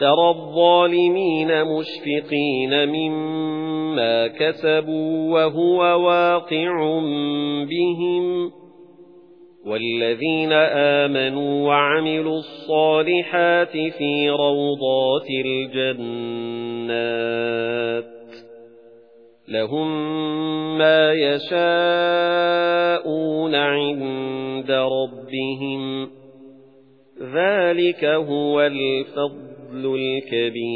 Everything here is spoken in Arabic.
تَرَى الظَّالِمِينَ مُشْفِقِينَ مِمَّا كَسَبُوا وَهُوَ وَاقِعٌ بِهِمْ وَالَّذِينَ آمَنُوا وَعَمِلُوا الصَّالِحَاتِ فِي رَوْضَاتِ الْجَنَّاتِ لَهُم مَّا يَشَاءُونَ عِندَ رَبِّهِمْ ذَلِكَ هُوَ الْفَضْلُ الْكَبِيرُ.